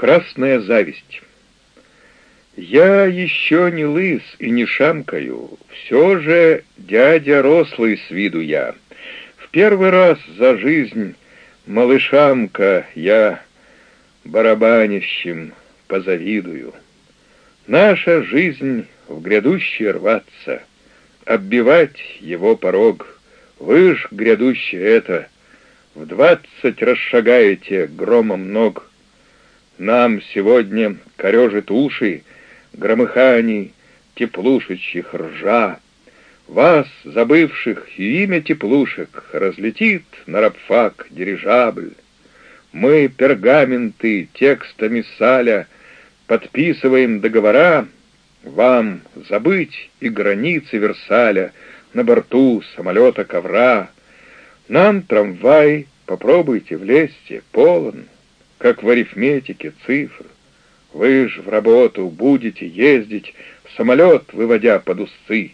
Красная зависть. Я еще не лыс и не шамкаю, все же дядя рослый с виду я. В первый раз за жизнь малышамка я барабанищем позавидую. Наша жизнь в грядущий рваться, оббивать его порог. Вы ж грядущее это, в двадцать расшагаете громом ног. Нам сегодня корежит уши, громыханий, теплушечьих ржа. Вас, забывших имя теплушек, разлетит на рабфак дирижабль. Мы пергаменты текстами саля подписываем договора, вам забыть и границы Версаля на борту самолета ковра. Нам трамвай, попробуйте влезьте, полон, как в арифметике цифр. Вы ж в работу будете ездить, самолет выводя под усы.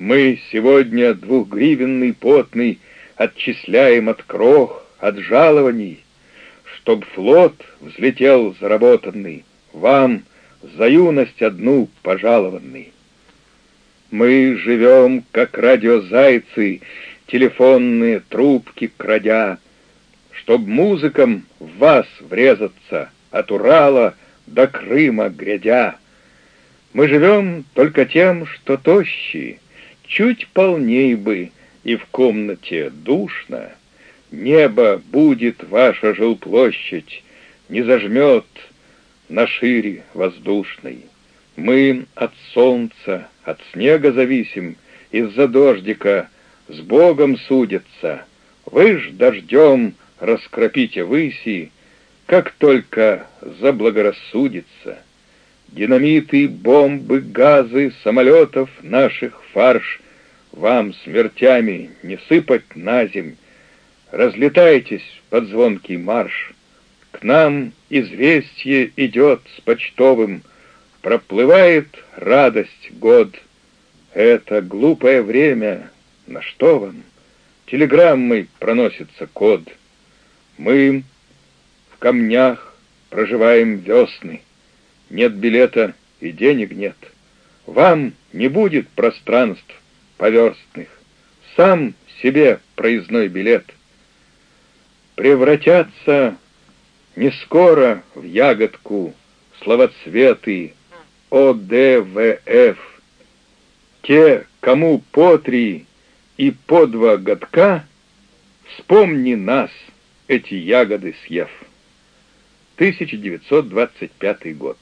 Мы сегодня двухгривенный потный отчисляем от крох, от жалований, чтоб флот взлетел заработанный, вам за юность одну пожалованный. Мы живем, как радиозайцы, телефонные трубки крадя, чтоб музыкам в вас врезаться от Урала до Крыма грядя. Мы живем только тем, что тощие, чуть полней бы, и в комнате душно. Небо будет ваша жилплощадь, не зажмет на шире воздушной. Мы от солнца, от снега зависим, из-за дождика с Богом судятся. Вы ж дождем раскропите выси, как только заблагорассудится. Динамиты, бомбы, газы, самолетов наших фарш вам смертями не сыпать на земь. Разлетайтесь под звонкий марш. К нам известие идет с почтовым, Проплывает радость год. Это глупое время, на что вам? Телеграммой проносится код. Мы в камнях проживаем весны. Нет билета и денег нет. Вам не будет пространств поверстных. Сам себе проездной билет. Превратятся не скоро в ягодку словоцветы ОДВФ. Те, кому по три и по два годка, вспомни нас, эти ягоды съев. 1925 год.